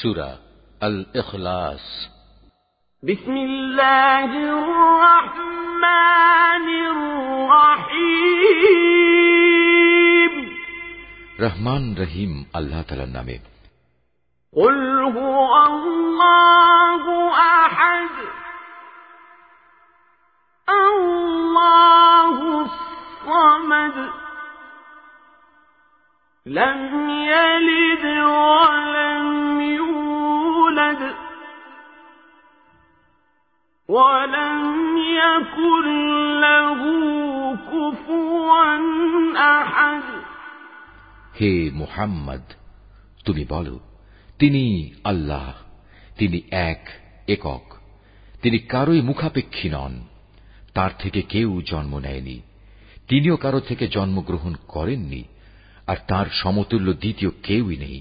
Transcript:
সুরা আল ইখলাস بسم الله الرحمن الرحيم রহমান রহিম আল্লাহ তালার নামে قل هو الله أحد الله الصمد لم يلد ولم يولد ولم يكن له كفوا أحد হে মুহাম্মদ তুমি বলো তিনি আল্লাহ তিনি এক একক তিনি কারোই মুখাপেক্ষী নন তার থেকে কেউ জন্ম নেয়নি তিনিও কারো থেকে জন্মগ্রহণ করেননি আর তার সমতুল্য দ্বিতীয় কেউই নেই